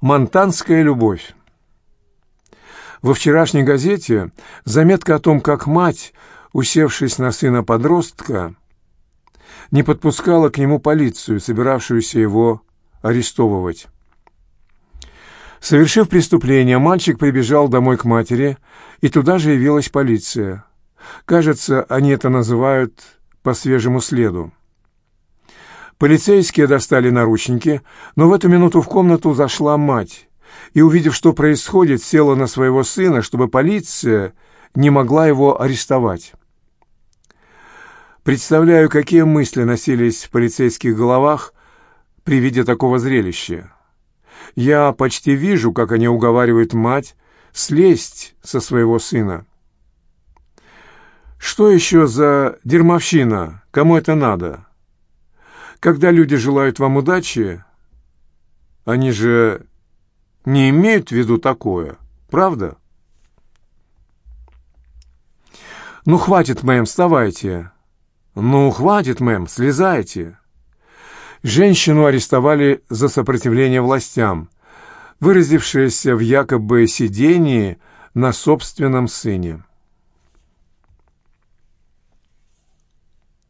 Монтанская любовь. Во вчерашней газете заметка о том, как мать, усевшись на сына подростка, не подпускала к нему полицию, собиравшуюся его арестовывать. Совершив преступление, мальчик прибежал домой к матери, и туда же явилась полиция. Кажется, они это называют по свежему следу. Полицейские достали наручники, но в эту минуту в комнату зашла мать и, увидев, что происходит, села на своего сына, чтобы полиция не могла его арестовать. Представляю, какие мысли носились в полицейских головах при виде такого зрелища. Я почти вижу, как они уговаривают мать слезть со своего сына. Что еще за дерьмовщина? Кому это надо? Когда люди желают вам удачи, они же не имеют в виду такое, правда? «Ну, хватит, мэм, вставайте!» «Ну, хватит, мэм, слезайте!» Женщину арестовали за сопротивление властям, выразившееся в якобы сидении на собственном сыне.